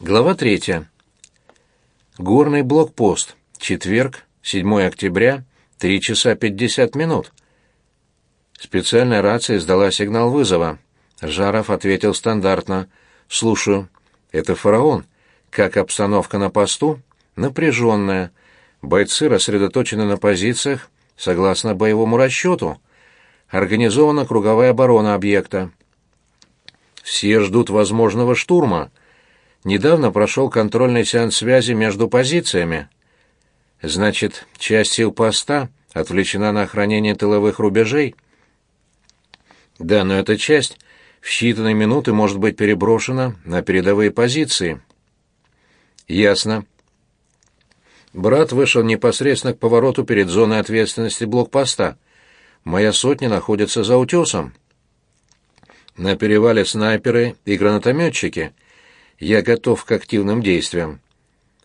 Глава третья. Горный блокпост. Четверг, 7 октября, 3 часа 50 минут. Специальная рация издала сигнал вызова. Жаров ответил стандартно. «Слушаю. Это фараон. Как обстановка на посту?» «Напряженная. Бойцы рассредоточены на позициях, согласно боевому расчету. Организована круговая оборона объекта. Все ждут возможного штурма. Недавно прошел контрольный сеанс связи между позициями. Значит, часть сил поста отвлечена на охранение тыловых рубежей. Да, но эта часть в считанные минуты может быть переброшена на передовые позиции. Ясно. Брат вышел непосредственно к повороту перед зоной ответственности блокпоста. Моя сотня находится за утесом. На перевале снайперы и гранатометчики. Я готов к активным действиям.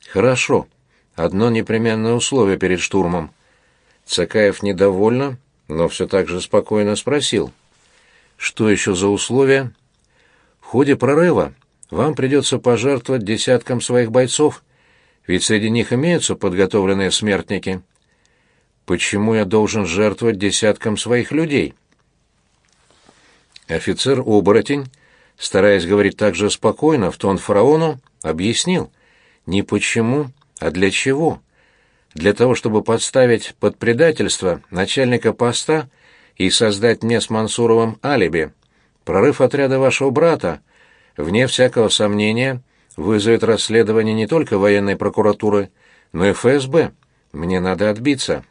Хорошо. Одно непременное условие перед штурмом. Цакаев недовольно, но все так же спокойно спросил. Что еще за условия? В ходе прорыва вам придется пожертвовать десятком своих бойцов, ведь среди них имеются подготовленные смертники. Почему я должен жертвовать десятком своих людей? Офицер-оборотень, стараясь говорить так же спокойно, в тон фараону, объяснил. Не почему, а для чего? Для того, чтобы подставить под предательство начальника поста и создать мне с Мансуровым алиби. Прорыв отряда вашего брата, вне всякого сомнения, вызовет расследование не только военной прокуратуры, но и ФСБ. Мне надо отбиться.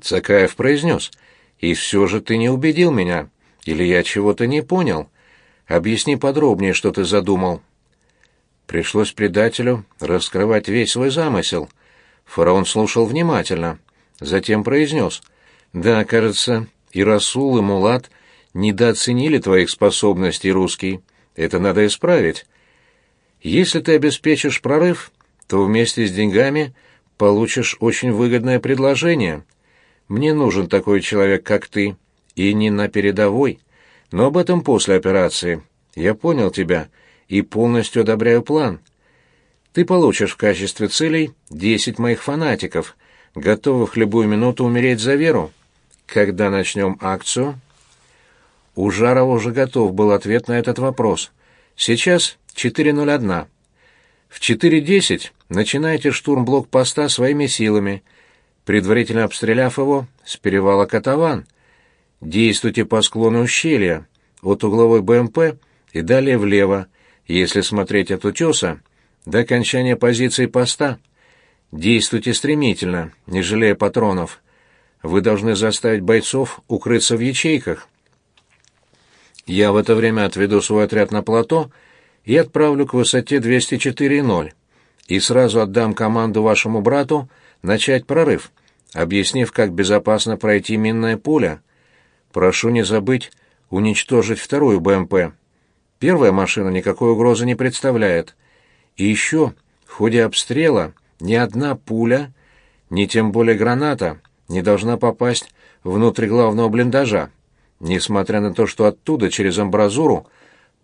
Цакаев произнес, «И все же ты не убедил меня. Или я чего-то не понял? Объясни подробнее, что ты задумал». Пришлось предателю раскрывать весь свой замысел. Фараон слушал внимательно. Затем произнес, «Да, кажется, и Расул, и Мулат недооценили твоих способностей, русский. Это надо исправить. Если ты обеспечишь прорыв, то вместе с деньгами получишь очень выгодное предложение. Мне нужен такой человек, как ты, и не на передовой, но об этом после операции. Я понял тебя и полностью одобряю план. Ты получишь в качестве целей десять моих фанатиков, готовых любую минуту умереть за веру. Когда начнем акцию? У Жарова уже готов был ответ на этот вопрос. Сейчас 4.01. В 4.10 начинайте штурм блокпоста своими силами, предварительно обстреляв его с перевала Катаван. Действуйте по склону ущелья, от угловой БМП и далее влево, если смотреть от утеса, до окончания позиции поста. Действуйте стремительно, не жалея патронов. Вы должны заставить бойцов укрыться в ячейках. Я в это время отведу свой отряд на плато и отправлю к высоте 204,0, и сразу отдам команду вашему брату начать прорыв, объяснив, как безопасно пройти минное поле. Прошу не забыть уничтожить вторую БМП. Первая машина никакой угрозы не представляет. И еще, в ходе обстрела, ни одна пуля, ни тем более граната, не должна попасть внутрь главного блиндажа, несмотря на то, что оттуда, через амбразуру,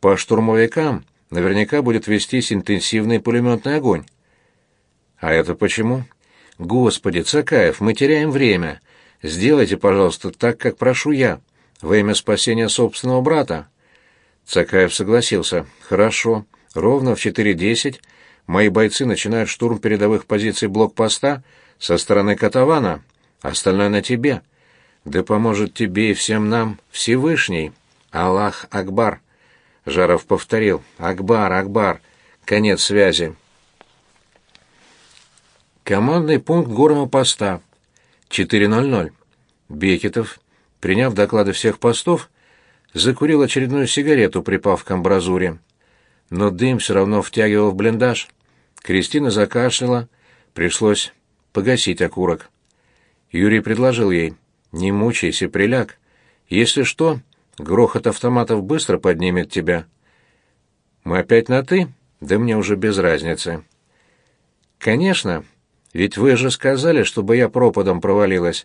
по штурмовикам наверняка будет вестись интенсивный пулеметный огонь. А это почему? Господи, Цакаев, мы теряем время. Сделайте, пожалуйста, так, как прошу я, во имя спасения собственного брата. Цакаев согласился. Хорошо. Ровно в 4.10 мои бойцы начинают штурм передовых позиций блокпоста со стороны Катавана. Остальное на тебе. Да поможет тебе и всем нам Всевышний. Аллах Акбар. Жаров повторил. Акбар, Акбар. Конец связи. Командный пункт горного поста. 4.00. Бекетов, приняв доклады всех постов, закурил очередную сигарету, припав к амбразуре. Но дым все равно втягивал в блиндаж. Кристина закашляла, пришлось погасить окурок. Юрий предложил ей, «Не мучайся, приляг. Если что, грохот автоматов быстро поднимет тебя». «Мы опять на «ты»?» «Да мне уже без разницы». «Конечно, ведь вы же сказали, чтобы я пропадом провалилась.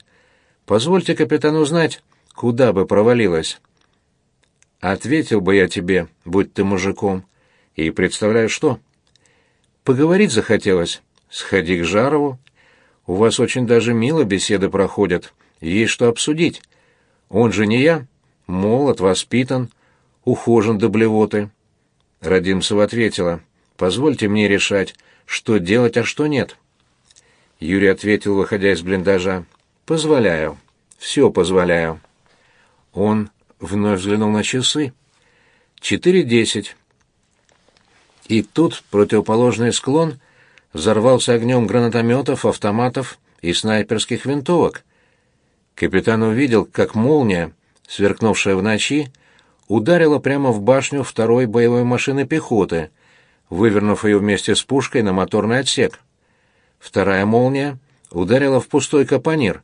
Позвольте капитану узнать, куда бы провалилась. Ответил бы я тебе, будь ты мужиком. И представляю, что? Поговорить захотелось. Сходи к Жарову. У вас очень даже мило беседы проходят. Есть что обсудить. Он же не я. Молод, воспитан, ухожен до блевоты. Радимцева ответила. Позвольте мне решать, что делать, а что нет. Юрий ответил, выходя из блиндажа. Позволяю. Все позволяю. Он вновь взглянул на часы. Четыре десять. И тут противоположный склон взорвался огнем гранатометов, автоматов и снайперских винтовок. Капитан увидел, как молния, сверкнувшая в ночи, ударила прямо в башню второй боевой машины пехоты, вывернув ее вместе с пушкой на моторный отсек. Вторая молния ударила в пустой капонир,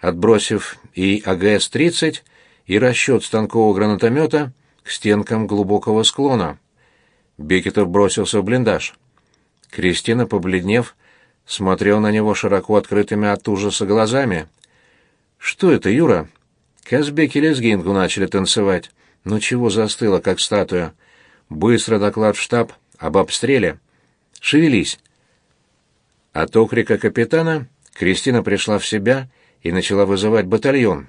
отбросив и АГС-30, и расчет станкового гранатомета к стенкам глубокого склона. Бекетов бросился в блиндаж. Кристина, побледнев, смотрел на него широко открытыми от ужаса глазами. «Что это, Юра?» Казбек и лезгинку начали танцевать. Ну чего застыла, как статуя? Быстро доклад в штаб об обстреле. Шевелись. От окрика капитана Кристина пришла в себя и начала вызывать батальон.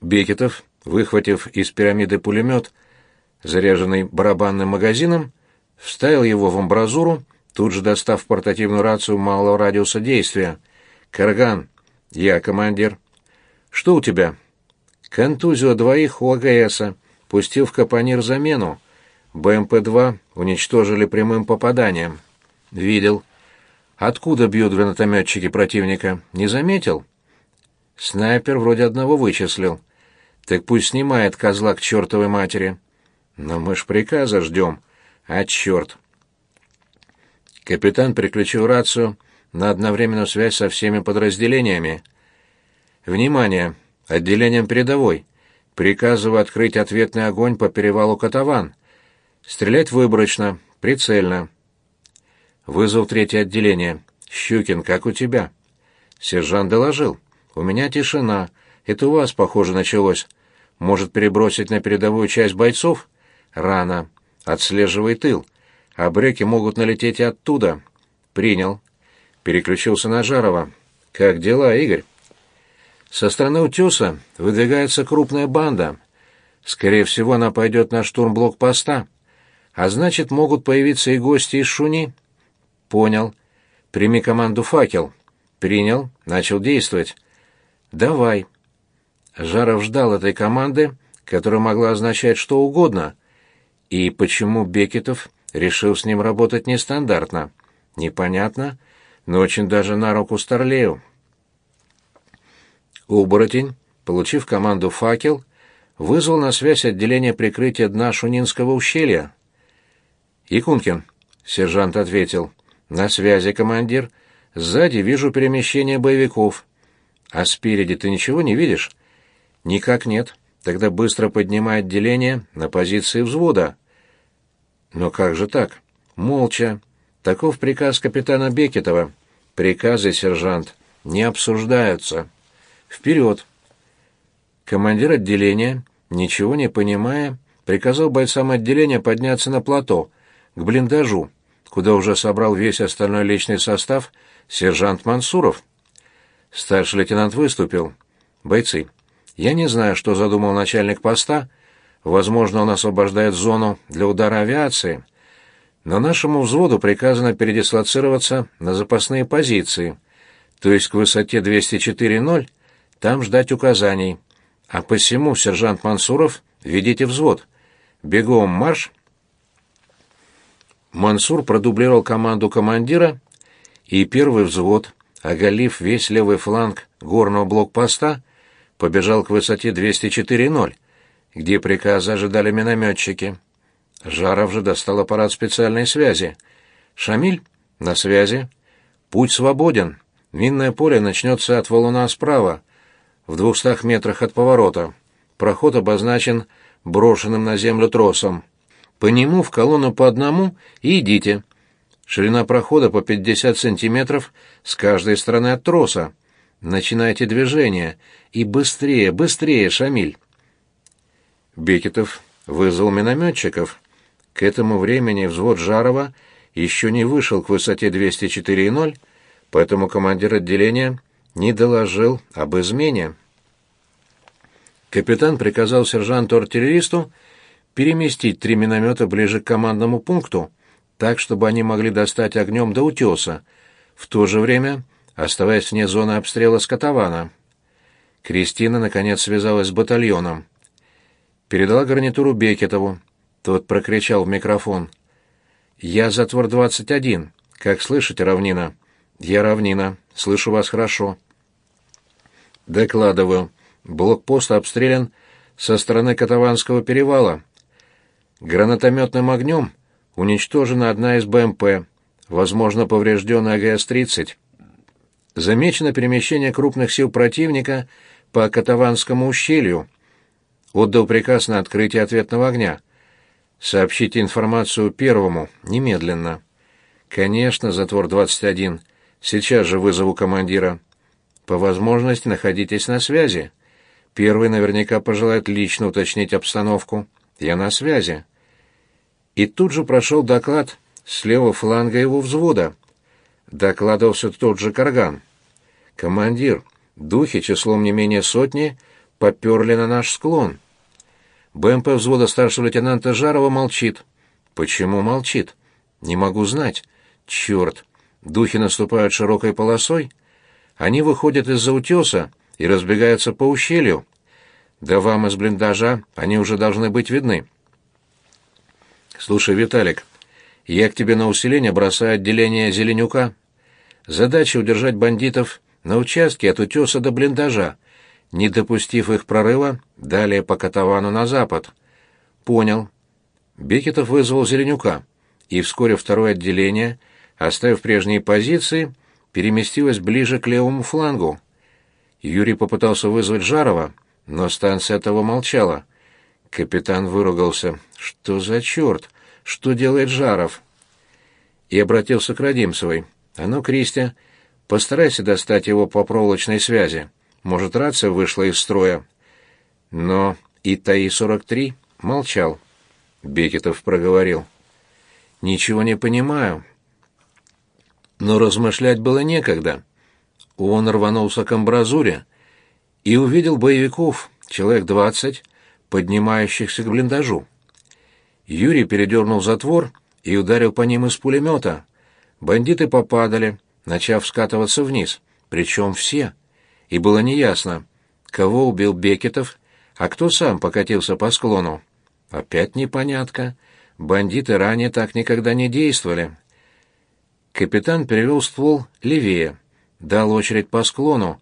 Бекетов, выхватив из пирамиды пулемет, заряженный барабанным магазином, вставил его в амбразуру, тут же достав портативную рацию малого радиуса действия. «Карган, я командир». «Что у тебя?» «Контузию двоих у АГСа. Пустил в капонир замену. БМП-2 уничтожили прямым попаданием». «Видел». «Откуда бьют гранатометчики противника? Не заметил?» «Снайпер вроде одного вычислил. Так пусть снимает козла к чертовой матери». Но мы ж приказа ждем. А черт. Капитан переключил рацию на одновременную связь со всеми подразделениями. Внимание! Отделением передовой. Приказываю открыть ответный огонь по перевалу Катаван. Стрелять выборочно, прицельно. Вызов третье отделение. Щукин, как у тебя? Сержант доложил. У меня тишина. Это у вас, похоже, началось. Может, перебросить на передовую часть бойцов? Рано. Отслеживай тыл. А бреки могут налететь и оттуда. Принял. Переключился на Жарова. Как дела, Игорь? Со стороны утеса выдвигается крупная банда. Скорее всего, она пойдет на штурм блокпоста. А значит, могут появиться и гости из Шуни. Понял. Прими команду «Факел». Принял. Начал действовать. Давай. Жаров ждал этой команды, которая могла означать что угодно, и почему Бекетов решил с ним работать нестандартно? Непонятно, но очень даже на руку Старлею. Оборотень, получив команду «Факел», вызвал на связь отделение прикрытия дна Шунинского ущелья. «Якункин», — сержант ответил, — «на связи, командир. Сзади вижу перемещение боевиков. А спереди ты ничего не видишь?» «Никак нет. Тогда быстро поднимай отделение на позиции взвода». Но как же так? Молча. Таков приказ капитана Бекетова. Приказы, сержант, не обсуждаются. Вперед! Командир отделения, ничего не понимая, приказал бойцам отделения подняться на плато, к блиндажу, куда уже собрал весь остальной личный состав сержант Мансуров. Старший лейтенант выступил. «Бойцы, я не знаю, что задумал начальник поста, — Возможно, он освобождает зону для удара авиации. Но нашему взводу приказано передислоцироваться на запасные позиции, то есть к высоте 204.0 там ждать указаний. А посему, сержант Мансуров, ведите взвод. Бегом марш. Мансур продублировал команду командира, и первый взвод, оголив весь левый фланг горного блокпоста, побежал к высоте 204.0 где приказы ожидали минометчики. Жаров же достал аппарат специальной связи. «Шамиль? На связи. Путь свободен. Минное поле начнется от валуна справа, в двухстах метрах от поворота. Проход обозначен брошенным на землю тросом. По нему в колонну по одному и идите. Ширина прохода по 50 сантиметров с каждой стороны от троса. Начинайте движение. И быстрее, быстрее, Шамиль!» Бекетов вызвал минометчиков. К этому времени взвод Жарова еще не вышел к высоте 204,0, поэтому командир отделения не доложил об измене. Капитан приказал сержанту-артиллеристу переместить три миномета ближе к командному пункту, так, чтобы они могли достать огнем до утеса, в то же время оставаясь вне зоны обстрела Скотована. Кристина, наконец, связалась с батальоном. Передала гарнитуру Бекетову. Тот прокричал в микрофон. «Я затвор 21. Как слышите, равнина?» «Я равнина. Слышу вас хорошо». «Докладываю. Блокпост обстрелян со стороны Катаванского перевала. Гранатометным огнем уничтожена одна из БМП, возможно, поврежденная АГС-30. Замечено перемещение крупных сил противника по Катаванскому ущелью. Отдал приказ на открытие ответного огня. Сообщите информацию первому, немедленно. Конечно, затвор 21. Сейчас же вызову командира. По возможности находитесь на связи. Первый наверняка пожелает лично уточнить обстановку. Я на связи. И тут же прошел доклад с левого фланга его взвода. Докладывался тот же Карган. «Командир, духи числом не менее сотни поперли на наш склон». БМП взвода старшего лейтенанта Жарова молчит. «Почему молчит? Не могу знать. Черт! Духи наступают широкой полосой. Они выходят из-за утеса и разбегаются по ущелью. Да вам из блиндажа они уже должны быть видны». «Слушай, Виталик, я к тебе на усиление бросаю отделение Зеленюка. Задача удержать бандитов на участке от утеса до блиндажа, не допустив их прорыва далее по Катавану на запад. Понял. Бекетов вызвал Зеленюка, и вскоре второе отделение, оставив прежние позиции, переместилось ближе к левому флангу. Юрий попытался вызвать Жарова, но станция этого молчала. Капитан выругался. «Что за черт? Что делает Жаров?» И обратился к Родимцевой. «А ну, Кристи, постарайся достать его по проволочной связи. Может, рация вышла из строя?» Но и ТАИ-43 молчал. Бекетов проговорил. «Ничего не понимаю». Но размышлять было некогда. Он рванулся к амбразуре и увидел боевиков, человек двадцать, поднимающихся к блиндажу. Юрий передернул затвор и ударил по ним из пулемета. Бандиты попадали, начав скатываться вниз, причем все. И было неясно, кого убил Бекетов, а кто сам покатился по склону. Опять непонятка. Бандиты ранее так никогда не действовали. Капитан перевел ствол левее, дал очередь по склону,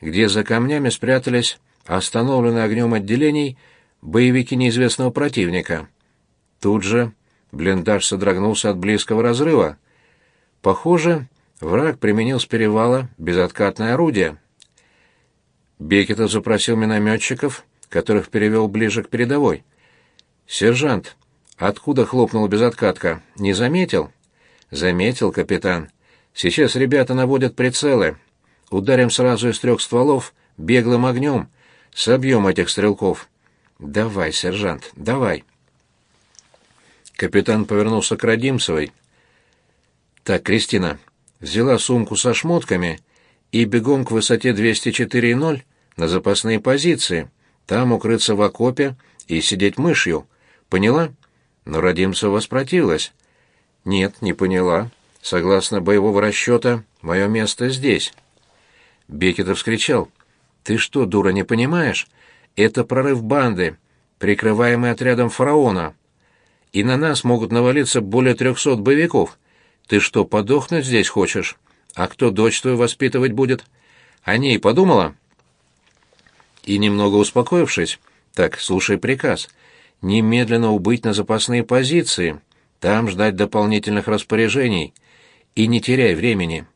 где за камнями спрятались остановленные огнем отделений боевики неизвестного противника. Тут же блиндаж содрогнулся от близкого разрыва. Похоже, враг применил с перевала безоткатное орудие. Бекетов запросил минометчиков, которых перевел ближе к передовой. «Сержант, откуда хлопнула безоткатка? Не заметил?» «Заметил, капитан. Сейчас ребята наводят прицелы. Ударим сразу из трех стволов беглым огнем. Собьем этих стрелков». «Давай, сержант, давай». Капитан повернулся к Родимцевой. «Так, Кристина, взяла сумку со шмотками и бегом к высоте 204,0 на запасные позиции. Там укрыться в окопе и сидеть мышью. Поняла?» Но Родимцева воспротивилась. «Нет, не поняла. Согласно боевого расчета, мое место здесь». Бекетов вскричал. «Ты что, дура, не понимаешь? Это прорыв банды, прикрываемый отрядом фараона. И на нас могут навалиться более трехсот боевиков. Ты что, подохнуть здесь хочешь? А кто дочь твою воспитывать будет? О ней подумала?» И немного успокоившись, «Так, слушай приказ. Немедленно убыть на запасные позиции, там ждать дополнительных распоряжений. И не теряй времени».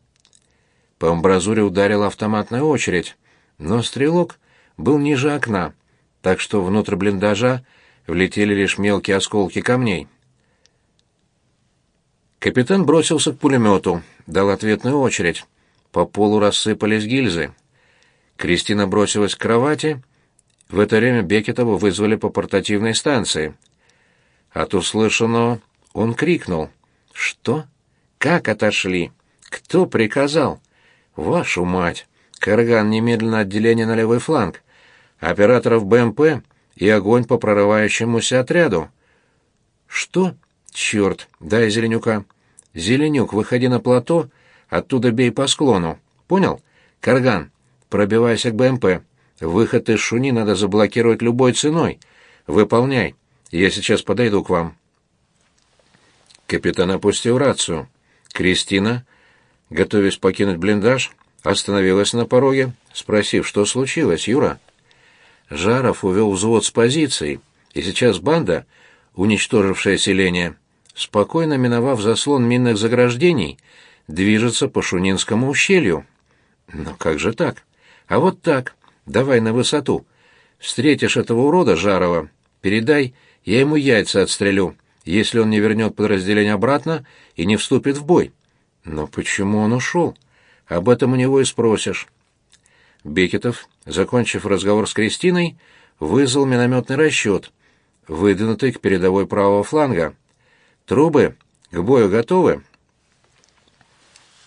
По амбразуре ударила автоматная очередь, но стрелок был ниже окна, так что внутрь блиндажа влетели лишь мелкие осколки камней. Капитан бросился к пулемету, дал ответную очередь. По полу рассыпались гильзы. Кристина бросилась к кровати. В это время Бекетова вызвали по портативной станции. От услышанного он крикнул. «Что? Как отошли? Кто приказал? Вашу мать!» Карган немедленно отделение на левый фланг. Операторов БМП и огонь по прорывающемуся отряду. Что? Черт, дай Зеленюка. Зеленюк, выходи на плато, оттуда бей по склону. Понял? Карган, пробивайся к БМП. Выход из шуни надо заблокировать любой ценой. Выполняй. Я сейчас подойду к вам. Капитан опустил рацию. Кристина, готовясь покинуть блиндаж, остановилась на пороге, спросив, что случилось, Юра. Жаров увел взвод с позицией, и сейчас банда, уничтожившая селение, спокойно миновав заслон минных заграждений, движется по Шунинскому ущелью. Но как же так? А вот так. Давай на высоту. Встретишь этого урода Жарова, передай, я ему яйца отстрелю, если он не вернет подразделение обратно и не вступит в бой. Но почему он ушел? Об этом у него и спросишь. Бекетов, закончив разговор с Кристиной, вызвал минометный расчет, выдвинутый к передовой правого фланга. «Трубы, к бою готовы?»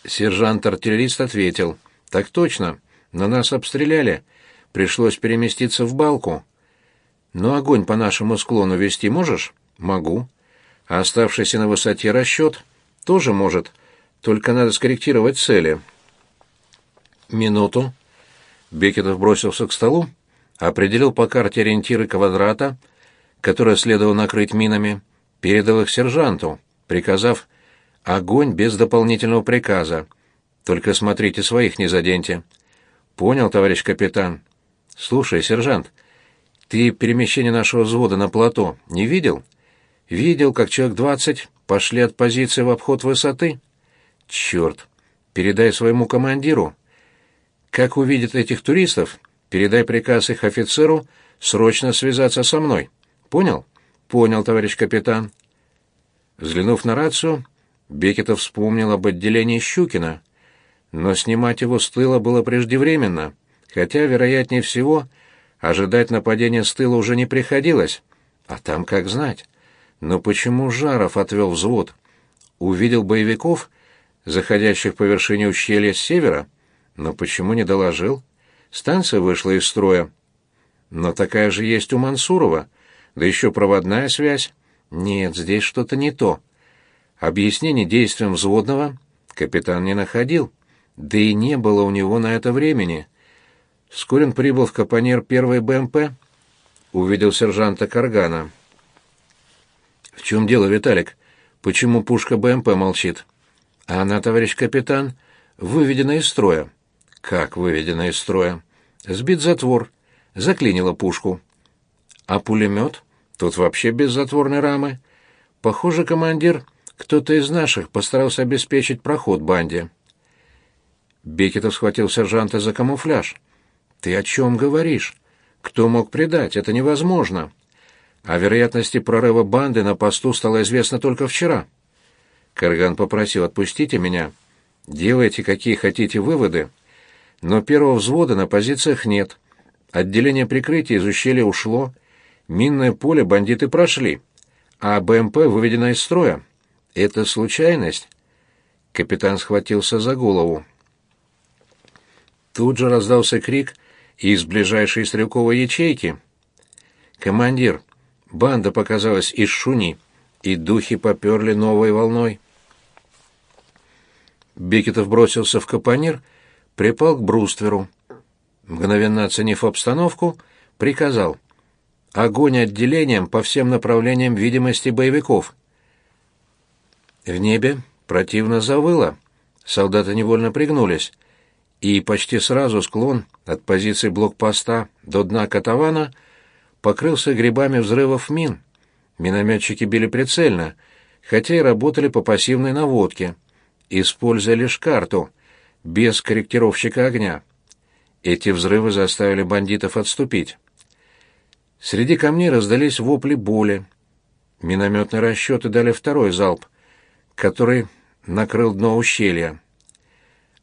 Сержант-артиллерист ответил. «Так точно. На нас обстреляли. Пришлось переместиться в балку. Но огонь по нашему склону вести можешь?» «Могу. А оставшийся на высоте расчет тоже может. Только надо скорректировать цели». «Минуту». Бекетов бросился к столу, определил по карте ориентиры квадрата, которые следовало накрыть минами, передал их сержанту, приказав «Огонь без дополнительного приказа. Только смотрите, своих не заденьте». «Понял, товарищ капитан». «Слушай, сержант, ты перемещение нашего взвода на плато не видел?» «Видел, как человек двадцать пошли от позиции в обход высоты». «Черт! Передай своему командиру, как увидит этих туристов, передай приказ их офицеру срочно связаться со мной. Понял? Понял, товарищ капитан. Взглянув на рацию, Бекетов вспомнил об отделении Щукина. Но снимать его с тыла было преждевременно, хотя, вероятнее всего, ожидать нападения с тыла уже не приходилось. А там как знать. Но почему Жаров отвел взвод? Увидел боевиков, заходящих по вершине ущелья с севера? Но почему не доложил? Станция вышла из строя. Но такая же есть у Мансурова, да еще проводная связь. Нет, здесь что-то не то. Объяснений действиям взводного капитан не находил, да и не было у него на это времени. Вскоре прибыл в Капонер первой БМП, увидел сержанта Каргана. «В чем дело, Виталик? Почему пушка БМП молчит?» «А она, товарищ капитан, выведена из строя». Как выведена из строя? Сбит затвор. Заклинило пушку. А пулемет? Тут вообще без затворной рамы. Похоже, командир, кто-то из наших постарался обеспечить проход банде. Бекетов схватил сержанта за камуфляж. «Ты о чем говоришь? Кто мог предать? Это невозможно. О вероятности прорыва банды на посту стало известно только вчера». Карган попросил «отпустите меня. Делайте, какие хотите выводы, но первого взвода на позициях нет. Отделение прикрытия из ущелья ушло, минное поле бандиты прошли, а БМП выведено из строя. Это случайность? Капитан схватился за голову. Тут же раздался крик из ближайшей стрелковой ячейки. «Командир, банда показалась из шуни, и духи поперли новой волной». Бекетов бросился в капонир припал к брустверу. Мгновенно оценив обстановку, приказал «Огонь отделением по всем направлениям видимости боевиков». В небе противно завыло, солдаты невольно пригнулись, и почти сразу склон от позиции блокпоста до дна Катавана покрылся грибами взрывов мин. Минометчики били прицельно, хотя и работали по пассивной наводке, используя лишь карту — без корректировщика огня. Эти взрывы заставили бандитов отступить. Среди камней раздались вопли боли. Минометные расчеты дали второй залп, который накрыл дно ущелья.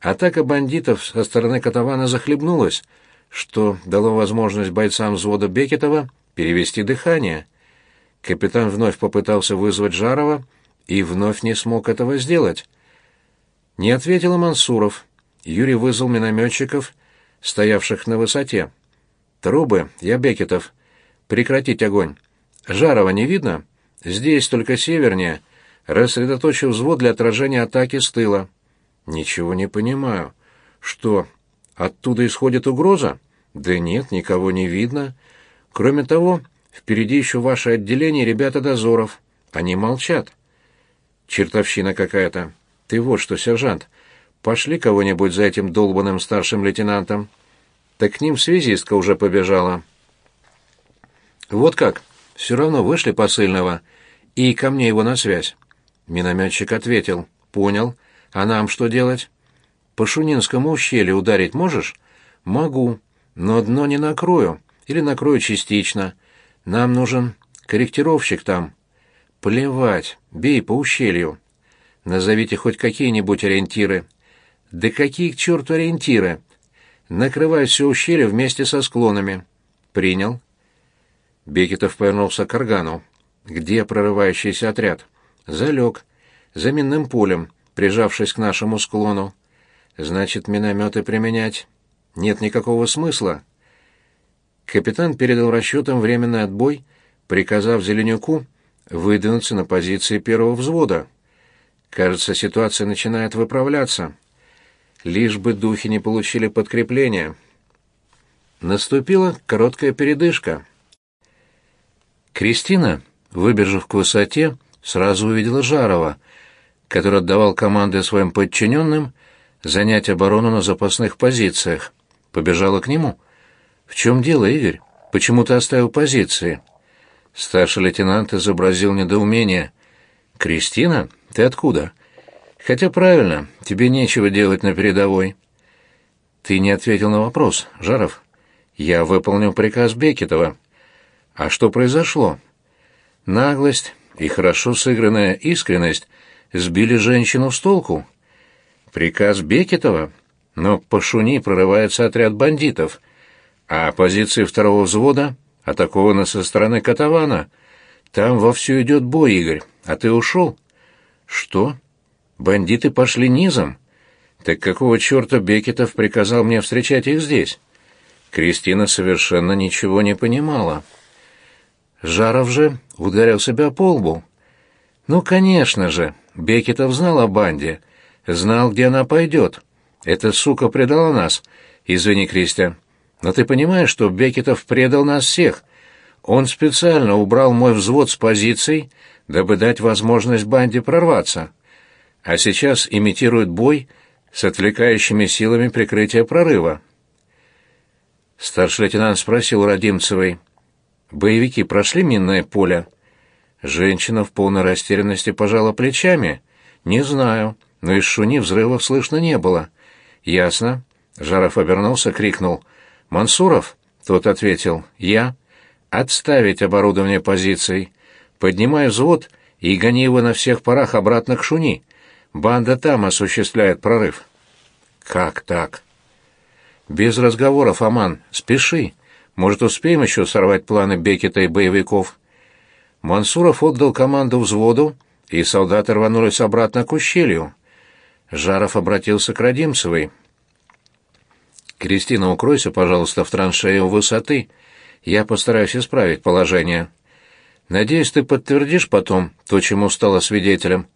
Атака бандитов со стороны Катавана захлебнулась, что дало возможность бойцам взвода Бекетова перевести дыхание. Капитан вновь попытался вызвать Жарова и вновь не смог этого сделать. Не ответил Мансуров. Юрий вызвал минометчиков, стоявших на высоте. «Трубы, я Бекетов. Прекратить огонь. Жарова не видно? Здесь, только севернее. Рассредоточил взвод для отражения атаки с тыла». «Ничего не понимаю. Что, оттуда исходит угроза?» «Да нет, никого не видно. Кроме того, впереди еще ваше отделение ребята дозоров. Они молчат». «Чертовщина какая-то. Ты вот что, сержант, пошли кого-нибудь за этим долбанным старшим лейтенантом. Так к ним связистка уже побежала». «Вот как? Все равно вышли посыльного. И ко мне его на связь». Минометчик ответил. «Понял. А нам что делать?» «По Шунинскому ущелью ударить можешь?» «Могу но дно не накрою, или накрою частично. Нам нужен корректировщик там. Плевать, бей по ущелью. Назовите хоть какие-нибудь ориентиры. Да какие к черту ориентиры? Накрывай все ущелье вместе со склонами. Принял. Бекетов повернулся к Аргану. Где прорывающийся отряд? Залег. За минным полем, прижавшись к нашему склону. Значит, минометы применять нет никакого смысла. Капитан передал расчетам временный отбой, приказав Зеленюку выдвинуться на позиции первого взвода. Кажется, ситуация начинает выправляться. Лишь бы духи не получили подкрепления. Наступила короткая передышка. Кристина, выбежав к высоте, сразу увидела Жарова, который отдавал команды своим подчиненным занять оборону на запасных позициях. Побежала к нему. «В чем дело, Игорь? Почему ты оставил позиции?» Старший лейтенант изобразил недоумение. «Кристина? Ты откуда?» «Хотя правильно, тебе нечего делать на передовой». «Ты не ответил на вопрос, Жаров». «Я выполнил приказ Бекетова». «А что произошло?» «Наглость и хорошо сыгранная искренность сбили женщину с толку». «Приказ Бекетова?» но по Шуни прорывается отряд бандитов, а позиции второго взвода атакованы со стороны Катавана. Там вовсю идет бой, Игорь, а ты ушел. Что? Бандиты пошли низом? Так какого черта Бекетов приказал мне встречать их здесь? Кристина совершенно ничего не понимала. Жаров же ударил себя по лбу. Ну, конечно же, Бекетов знал о банде, знал, где она пойдет. Эта сука предала нас. Извини, Кристиан. Но ты понимаешь, что Бекетов предал нас всех? Он специально убрал мой взвод с позиций, дабы дать возможность банде прорваться. А сейчас имитирует бой с отвлекающими силами прикрытия прорыва. Старший лейтенант спросил Родимцевой. «Боевики прошли минное поле?» Женщина в полной растерянности пожала плечами. «Не знаю, но из шуни взрывов слышно не было. «Ясно». Жаров обернулся, крикнул. «Мансуров?» Тот ответил. «Я». «Отставить оборудование позиций. Поднимай взвод и гони его на всех парах обратно к Шуни. Банда там осуществляет прорыв». «Как так?» «Без разговоров, Аман. Спеши. Может, успеем еще сорвать планы Бекета и боевиков?» Мансуров отдал команду взводу, и солдаты рванулись обратно к ущелью. Жаров обратился к Родимцевой. «Кристина, укройся, пожалуйста, в траншею высоты. Я постараюсь исправить положение. Надеюсь, ты подтвердишь потом то, чему стала свидетелем?»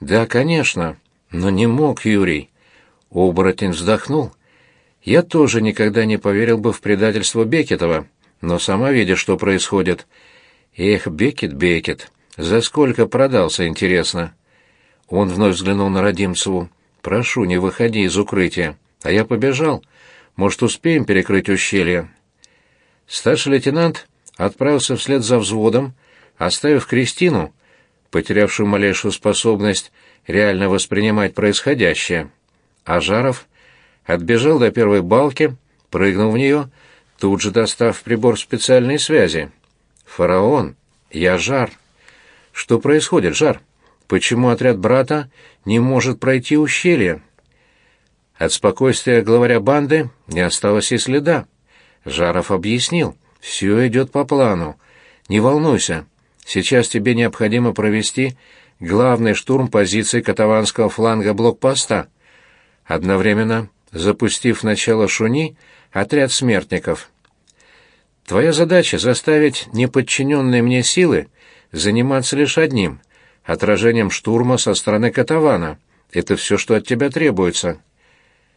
«Да, конечно. Но не мог Юрий». Оборотень вздохнул. «Я тоже никогда не поверил бы в предательство Бекетова, но сама видишь, что происходит. Эх, Бекет, Бекет, за сколько продался, интересно?» Он вновь взглянул на Родимцеву. «Прошу, не выходи из укрытия. А я побежал. Может, успеем перекрыть ущелье?» Старший лейтенант отправился вслед за взводом, оставив Кристину, потерявшую малейшую способность реально воспринимать происходящее. А Жаров отбежал до первой балки, прыгнул в нее, тут же достав прибор специальной связи. «Фараон, я Жар». «Что происходит, Жар?» почему отряд брата не может пройти ущелье. От спокойствия главаря банды не осталось и следа. Жаров объяснил, все идет по плану. Не волнуйся, Сейчас тебе необходимо провести главный штурм позиций катаванского фланга блокпоста, одновременно запустив в начало Шуни отряд смертников. Твоя задача — заставить неподчиненные мне силы заниматься лишь одним — отражением штурма со стороны Катавана. Это все, что от тебя требуется.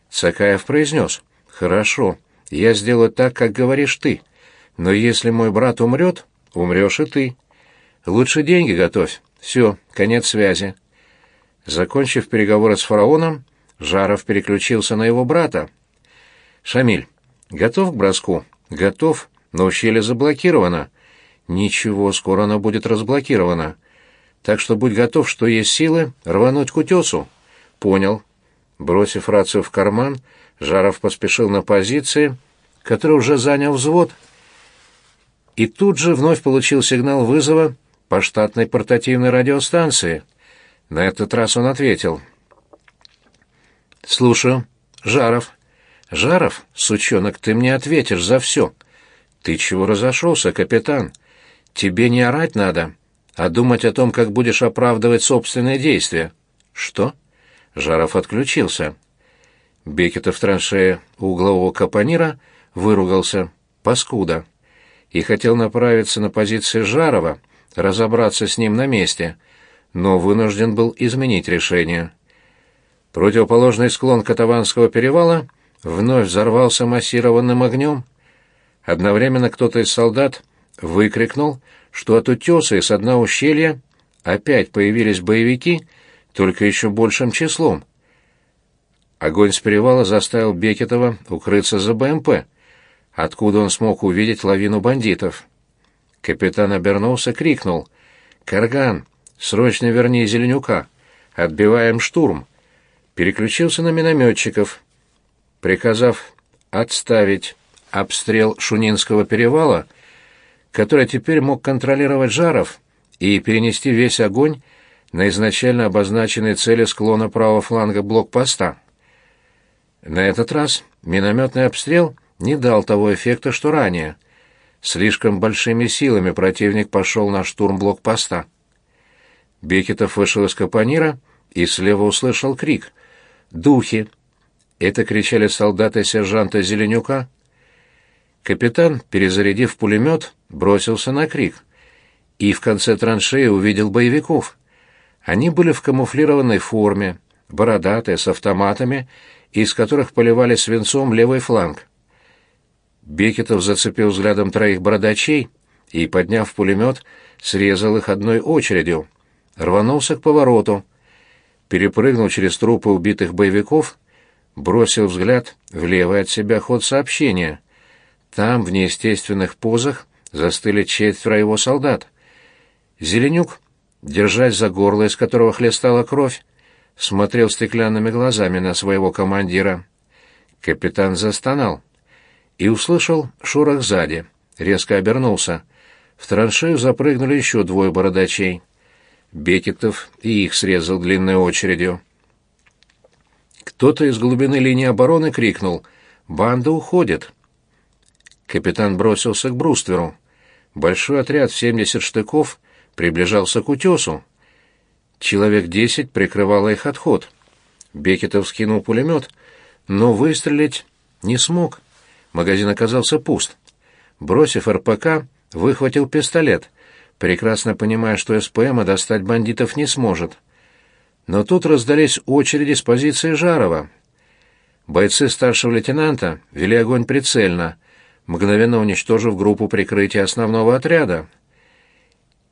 Сакаев произнес. «Хорошо, я сделаю так, как говоришь ты. Но если мой брат умрет, умрешь и ты. Лучше деньги готовь. Все, конец связи». Закончив переговоры с фараоном, Жаров переключился на его брата. «Шамиль, готов к броску?» «Готов, но ущелье заблокировано». «Ничего, скоро оно будет разблокировано. Так что будь готов, что есть силы, рвануть к утесу». «Понял». Бросив рацию в карман, Жаров поспешил на позиции, который уже занял взвод, и тут же вновь получил сигнал вызова по штатной портативной радиостанции. На этот раз он ответил. «Слушаю. Жаров». «Жаров, сучонок, ты мне ответишь за все». «Ты чего разошелся, капитан? Тебе не орать надо, а думать о том, как будешь оправдывать собственные действия». «Что?» Жаров отключился. Бекетов в траншее углового капонира выругался. «Паскуда!» И хотел направиться на позиции Жарова, разобраться с ним на месте, но вынужден был изменить решение. Противоположный склон Катаванского перевала вновь взорвался массированным огнем. Одновременно кто-то из солдат выкрикнул, что от утеса и с дна ущелья опять появились боевики, только еще большим числом. Огонь с перевала заставил Бекетова укрыться за БМП, откуда он смог увидеть лавину бандитов. Капитан обернулся, крикнул «Карган, срочно верни Зеленюка! Отбиваем штурм!» Переключился на минометчиков, приказав отставить обстрел Шунинского перевала, который теперь мог контролировать Жаров, и перенести весь огонь на изначально обозначенные цели склона правого фланга блокпоста. На этот раз минометный обстрел не дал того эффекта, что ранее. Слишком большими силами противник пошел на штурм блокпоста. Бекетов вышел из капонира и слева услышал крик «Духи!». Это кричали солдаты сержанта Зеленюка. Капитан, перезарядив пулемет, бросился на крик. И в конце траншеи увидел боевиков. Они были в камуфлированной форме, бородатые, с автоматами, из которых поливали свинцом левый фланг. Бекетов зацепил взглядом троих бородачей и, подняв пулемет, срезал их одной очередью. Рванулся к повороту, перепрыгнул через трупы убитых боевиков, бросил взгляд в левый от себя ход сообщения. Там, в неестественных позах, застыли четверо его солдат. Зеленюк, держась за горло, из которого хлестала кровь, смотрел стеклянными глазами на своего командира. Капитан застонал и услышал шорох сзади, резко обернулся. В траншею запрыгнули еще двое бородачей. Бекетов и их срезал длинной очередью. Кто-то из глубины линии обороны крикнул «Банда уходит!». Капитан бросился к брустверу. Большой отряд в семьдесят штыков приближался к утесу. Человек десять прикрывало их отход. Бекетов скинул пулемет, но выстрелить не смог. Магазин оказался пуст. Бросив РПК, выхватил пистолет, прекрасно понимая, что СПМа достать бандитов не сможет. Но тут раздались очереди с позиции Жарова. Бойцы старшего лейтенанта вели огонь прицельно, мгновенно уничтожив группу прикрытия основного отряда.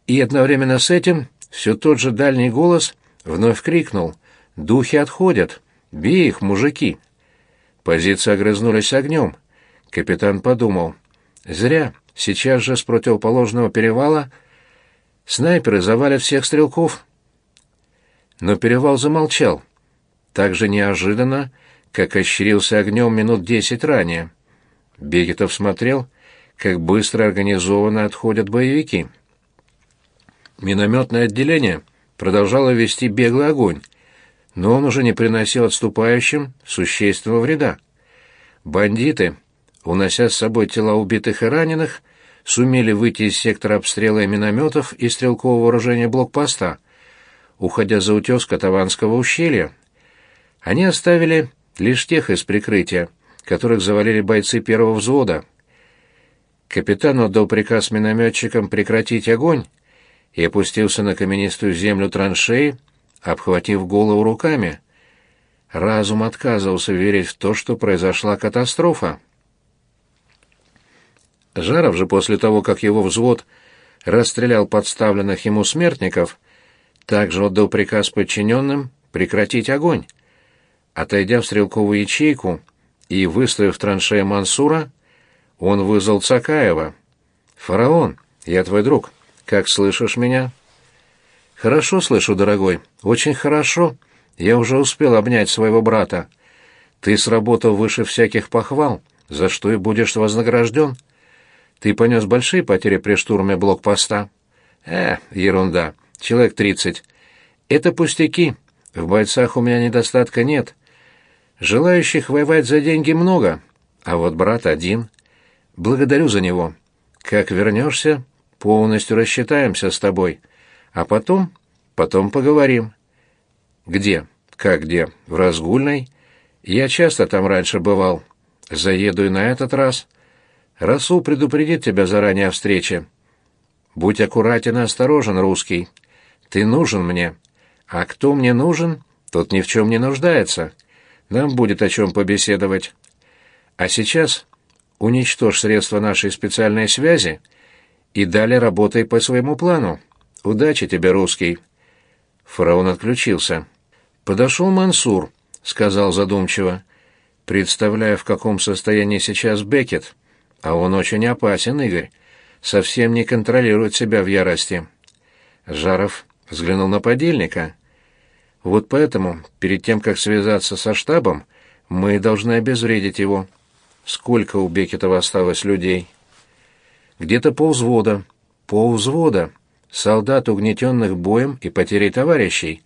И одновременно с этим все тот же дальний голос вновь крикнул «Духи отходят! Бей их, мужики!» Позиции огрызнулись огнем. Капитан подумал «Зря, сейчас же с противоположного перевала снайперы завалят всех стрелков». Но перевал замолчал, так же неожиданно, как ощерился огнем минут десять ранее. Бекетов смотрел, как быстро организованно отходят боевики. Минометное отделение продолжало вести беглый огонь, но он уже не приносил отступающим существенного вреда. Бандиты, унося с собой тела убитых и раненых, сумели выйти из сектора обстрела минометов и стрелкового вооружения блокпоста, уходя за утес Катаванского ущелья. Они оставили лишь тех из прикрытия, которых завалили бойцы первого взвода. Капитан отдал приказ минометчикам прекратить огонь и опустился на каменистую землю траншеи, обхватив голову руками. Разум отказывался верить в то, что произошла катастрофа. Жаров же после того, как его взвод расстрелял подставленных ему смертников, также отдал приказ подчиненным прекратить огонь. Отойдя в стрелковую ячейку и выставив траншея Мансура, он вызвал Цакаева. «Фараон, я твой друг. Как слышишь меня?» «Хорошо слышу, дорогой. Очень хорошо. Я уже успел обнять своего брата. Ты сработал выше всяких похвал, за что и будешь вознагражден. Ты понес большие потери при штурме блокпоста?» «Э, ерунда. Человек тридцать. Это пустяки. В бойцах у меня недостатка нет. Желающих воевать за деньги много, а вот брат один. Благодарю за него. Как вернешься, полностью рассчитаемся с тобой. А потом, потом поговорим. Где? Как где? В разгульной? Я часто там раньше бывал. Заеду и на этот раз. Расул предупредит тебя заранее о встрече. Будь аккуратен и осторожен, русский. Ты нужен мне. А кто мне нужен, тот ни в чем не нуждается. Нам будет о чем побеседовать. А сейчас уничтожь средства нашей специальной связи и далее работай по своему плану. Удачи тебе, русский. Фараон отключился. Подошел Мансур, сказал задумчиво, представляя, в каком состоянии сейчас Бекет. А он очень опасен, Игорь. Совсем не контролирует себя в ярости. Жаров взглянул на подельника. Вот поэтому, перед тем, как связаться со штабом, мы должны обезвредить его. Сколько у Бекетова осталось людей? Где-то полвзвода. Полвзвода. Солдат, угнетенных боем и потерей товарищей.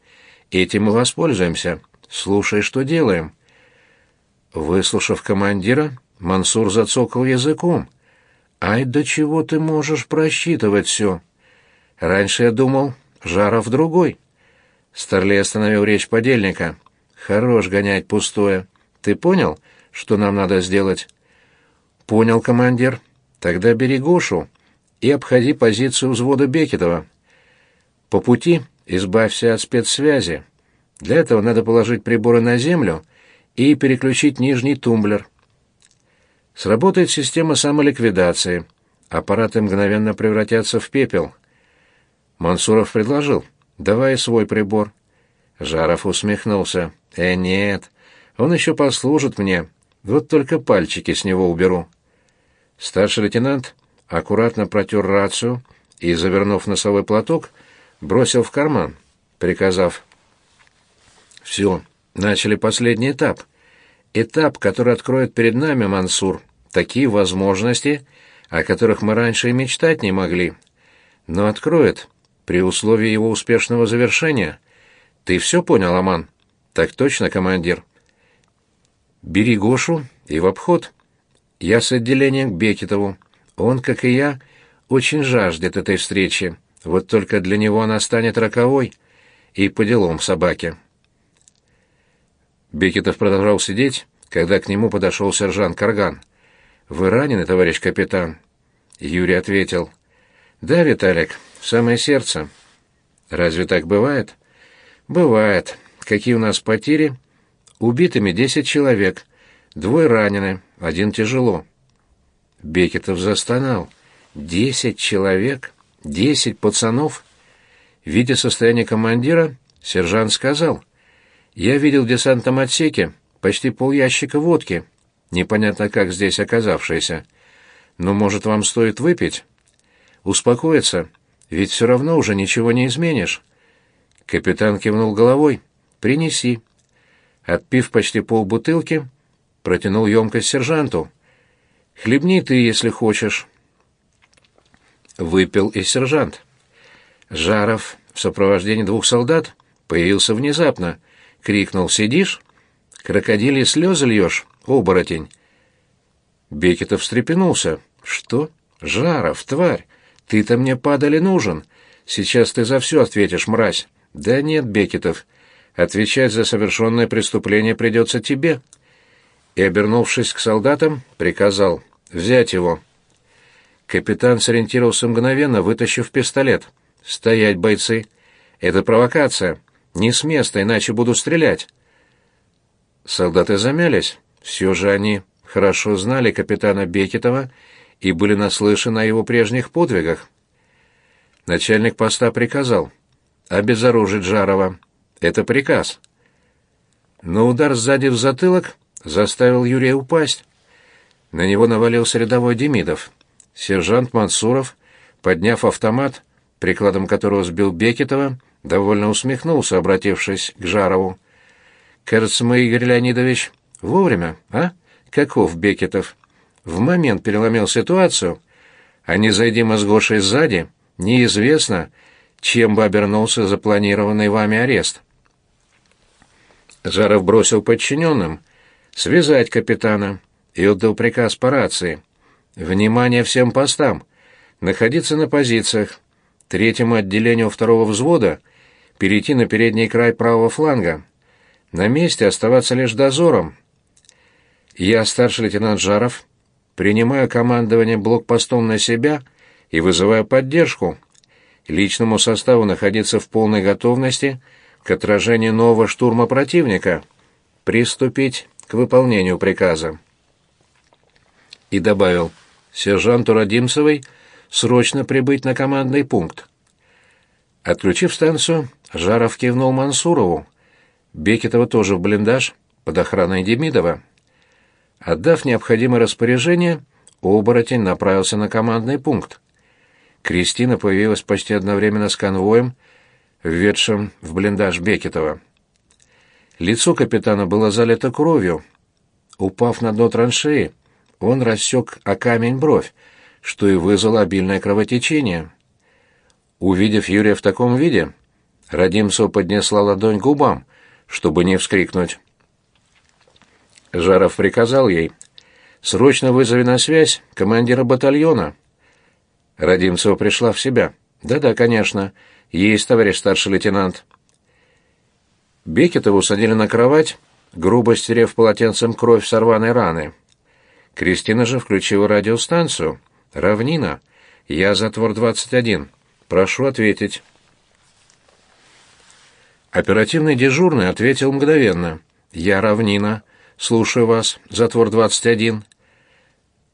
Этим мы воспользуемся. Слушай, что делаем. Выслушав командира, Мансур зацокал языком. «Ай, до чего ты можешь просчитывать все? Раньше я думал, Жаров другой». Старлей остановил речь подельника. «Хорош гонять пустое. Ты понял, что нам надо сделать?» «Понял, командир. Тогда бери Гошу и обходи позицию взвода Бекетова. По пути избавься от спецсвязи. Для этого надо положить приборы на землю и переключить нижний тумблер. Сработает система самоликвидации. Аппараты мгновенно превратятся в пепел». Мансуров предложил. Давай свой прибор. Жаров усмехнулся. Э, нет. Он еще послужит мне. Вот только пальчики с него уберу. Старший лейтенант аккуратно протер рацию и, завернув носовой платок, бросил в карман, приказав: "Все, начали последний этап. Этап, который откроет перед нами Мансур такие возможности, о которых мы раньше и мечтать не могли. Но откроет при условии его успешного завершения. Ты все понял, Аман? Так точно, командир. Бери Гошу и в обход. Я с отделением к Бекетову. Он, как и я, очень жаждет этой встречи. Вот только для него она станет роковой. И по делам собаке. Бекетов продолжал сидеть, когда к нему подошел сержант Карган. «Вы ранены, товарищ капитан?» Юрий ответил. «Да, Виталик, в самое сердце. Разве так бывает? Бывает. Какие у нас потери? Убитыми десять человек, двое ранены, один тяжело. Бекетов застонал. Десять человек? Десять пацанов? Видя состояние командира, сержант сказал. Я видел в десантном отсеке почти полящика водки, непонятно как здесь оказавшейся. Но, может, вам стоит выпить? Успокоиться ведь все равно уже ничего не изменишь. Капитан кивнул головой. Принеси. Отпив почти полбутылки, протянул емкость сержанту. Хлебни ты, если хочешь. Выпил и сержант. Жаров в сопровождении двух солдат появился внезапно. Крикнул «Сидишь? Крокодильи слезы льешь, оборотень!» Бекетов встрепенулся. «Что? «Жаров, тварь, ты-то мне падали нужен. Сейчас ты за все ответишь, мразь». «Да нет, Бекетов, отвечать за совершенное преступление придется тебе». И, обернувшись к солдатам, приказал «взять его». Капитан сориентировался мгновенно, вытащив пистолет. «Стоять, бойцы! Это провокация! Не с места, иначе буду стрелять!» Солдаты замялись. Все же они хорошо знали капитана Бекетова и были наслышаны о его прежних подвигах. Начальник поста приказал обезоружить Жарова. Это приказ. Но удар сзади в затылок заставил Юрия упасть. На него навалился рядовой Демидов. Сержант Мансуров, подняв автомат, прикладом которого сбил Бекетова, довольно усмехнулся, обратившись к Жарову. «Кажется, мы, Игорь Леонидович, вовремя, а? Каков Бекетов? В момент переломил ситуацию, а не зайди мы с Гошей сзади, неизвестно, чем бы обернулся запланированный вами арест». Жаров бросил подчиненным связать капитана и отдал приказ по рации — Внимание всем постам! Находиться на позициях. Третьему отделению второго взвода перейти на передний край правого фланга. На месте оставаться лишь дозором. Я, старший лейтенант Жаров, принимаю командование блокпостом на себя и вызываю поддержку. Личному составу находиться в полной готовности к отражению нового штурма противника. Приступить к выполнению приказа. И добавил – сержанту Родимцевой срочно прибыть на командный пункт. Отключив станцию, Жаров кивнул Мансурову. Бекетова тоже в блиндаж, под охраной Демидова. Отдав необходимое распоряжение, оборотень направился на командный пункт. Кристина появилась почти одновременно с конвоем, введшим в блиндаж Бекетова. Лицо капитана было залито кровью. Упав на дно траншеи, он рассек о камень бровь, что и вызвало обильное кровотечение. Увидев Юрия в таком виде, Радимцева поднесла ладонь к губам, чтобы не вскрикнуть. Жаров приказал ей «Срочно вызови на связь командира батальона». Радимцева пришла в себя. «Да-да, конечно. Есть, товарищ старший лейтенант». Бекетову садили на кровать, грубо стерев полотенцем кровь с раны. Кристина же включила радиостанцию. «Равнина. Я затвор-21. Прошу ответить». Оперативный дежурный ответил мгновенно. «Я равнина. Слушаю вас, затвор-21».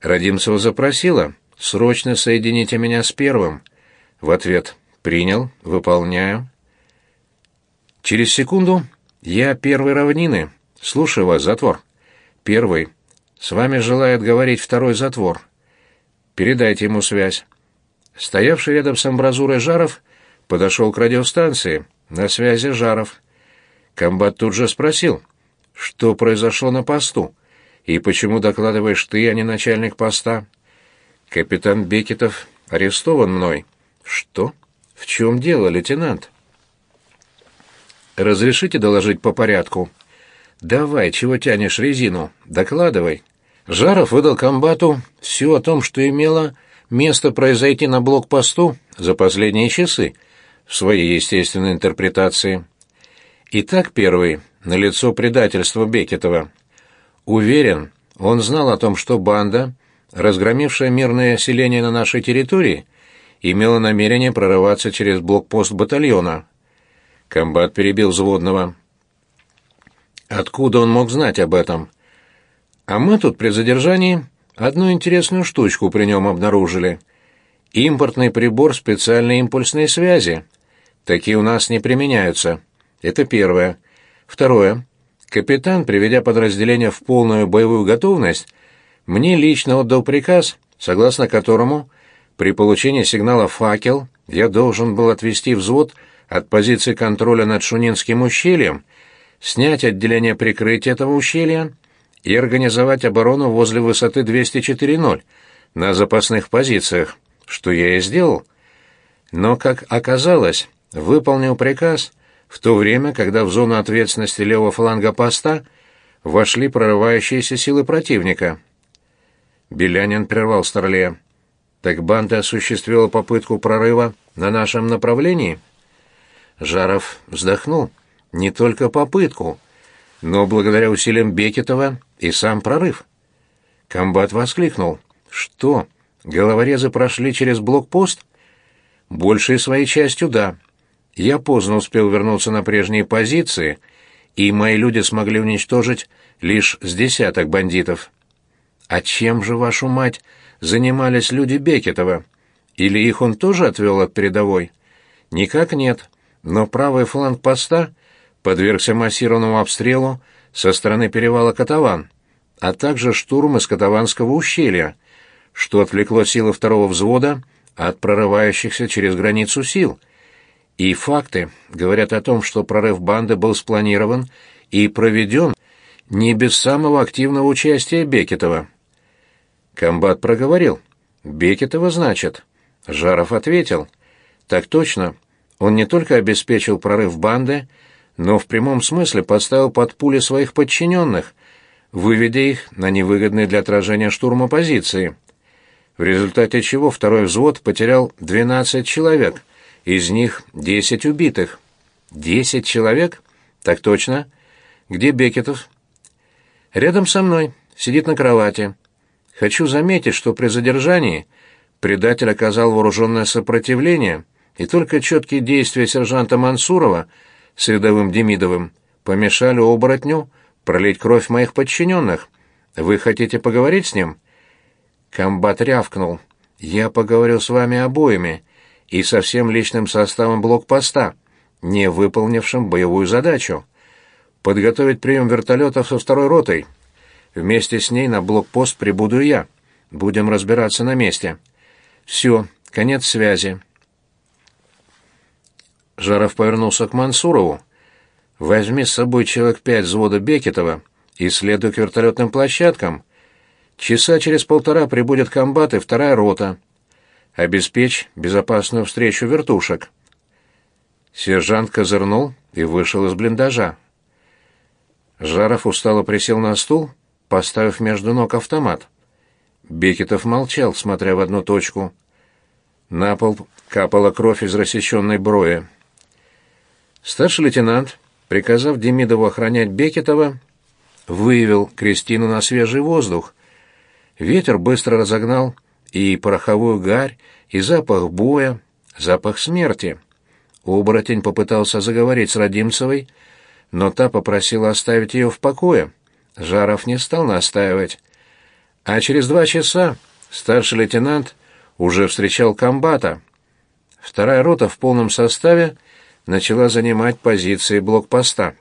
Радимцева запросила. «Срочно соедините меня с первым». В ответ «Принял. Выполняю». Через секунду «Я первый равнины. Слушаю вас, затвор». «Первый. С вами желает говорить второй затвор. Передайте ему связь. Стоявший рядом с амбразурой Жаров подошел к радиостанции. На связи Жаров. Комбат тут же спросил, что произошло на посту, и почему докладываешь ты, а не начальник поста. Капитан Бекетов арестован мной. Что? В чем дело, лейтенант? Разрешите доложить по порядку? Давай, чего тянешь резину? Докладывай. Жаров выдал комбату все о том, что имело место произойти на блокпосту за последние часы, в своей естественной интерпретации. Итак, первый, на лицо предательства Бекетова. Уверен, он знал о том, что банда, разгромившая мирное селение на нашей территории, имела намерение прорываться через блокпост батальона. Комбат перебил взводного. Откуда он мог знать об этом? А мы тут при задержании одну интересную штучку при нем обнаружили. Импортный прибор специальной импульсной связи. Такие у нас не применяются. Это первое. Второе. Капитан, приведя подразделение в полную боевую готовность, мне лично отдал приказ, согласно которому при получении сигнала «факел» я должен был отвести взвод от позиции контроля над Шунинским ущельем, снять отделение прикрытия этого ущелья и организовать оборону возле высоты 204.0 на запасных позициях, что я и сделал. Но, как оказалось, выполнил приказ в то время, когда в зону ответственности левого фланга поста вошли прорывающиеся силы противника. Белянин прервал Старлея. Так банда осуществила попытку прорыва на нашем направлении? Жаров вздохнул. Не только попытку, но благодаря усилиям Бекетова и сам прорыв. Комбат воскликнул. «Что, головорезы прошли через блокпост?» «Большей своей частью, да. Я поздно успел вернуться на прежние позиции, и мои люди смогли уничтожить лишь с десяток бандитов». «А чем же, вашу мать, занимались люди Бекетова? Или их он тоже отвел от передовой?» «Никак нет, но правый фланг поста подвергся массированному обстрелу со стороны перевала Катаван, а также штурм из Катаванского ущелья, что отвлекло силы второго взвода от прорывающихся через границу сил. И факты говорят о том, что прорыв банды был спланирован и проведен не без самого активного участия Бекетова. Комбат проговорил. «Бекетова, значит?» Жаров ответил. «Так точно. Он не только обеспечил прорыв банды, но в прямом смысле подставил под пули своих подчиненных, выведя их на невыгодные для отражения штурма позиции. В результате чего второй взвод потерял 12 человек, из них 10 убитых. 10 человек? Так точно. Где Бекетов? Рядом со мной, сидит на кровати. Хочу заметить, что при задержании предатель оказал вооруженное сопротивление, и только четкие действия сержанта Мансурова – с рядовым Демидовым помешали оборотню пролить кровь моих подчиненных. Вы хотите поговорить с ним?» Комбат рявкнул. «Я поговорю с вами обоими и со всем личным составом блокпоста, не выполнившим боевую задачу. Подготовить прием вертолетов со второй ротой. Вместе с ней на блокпост прибуду я. Будем разбираться на месте. Все, конец связи». Жаров повернулся к Мансурову. «Возьми с собой человек пять взвода Бекетова и следуй к вертолетным площадкам. Часа через полтора прибудет комбат и вторая рота. Обеспечь безопасную встречу вертушек». Сержант козырнул и вышел из блиндажа. Жаров устало присел на стул, поставив между ног автомат. Бекетов молчал, смотря в одну точку. На пол капала кровь из рассеченной брои. Старший лейтенант, приказав Демидову охранять Бекетова, вывел Кристину на свежий воздух. Ветер быстро разогнал и пороховую гарь, и запах боя, запах смерти. Оборотень попытался заговорить с Родимцевой, но та попросила оставить ее в покое. Жаров не стал настаивать. А через два часа старший лейтенант уже встречал комбата. Вторая рота в полном составе — начала занимать позиции блокпоста.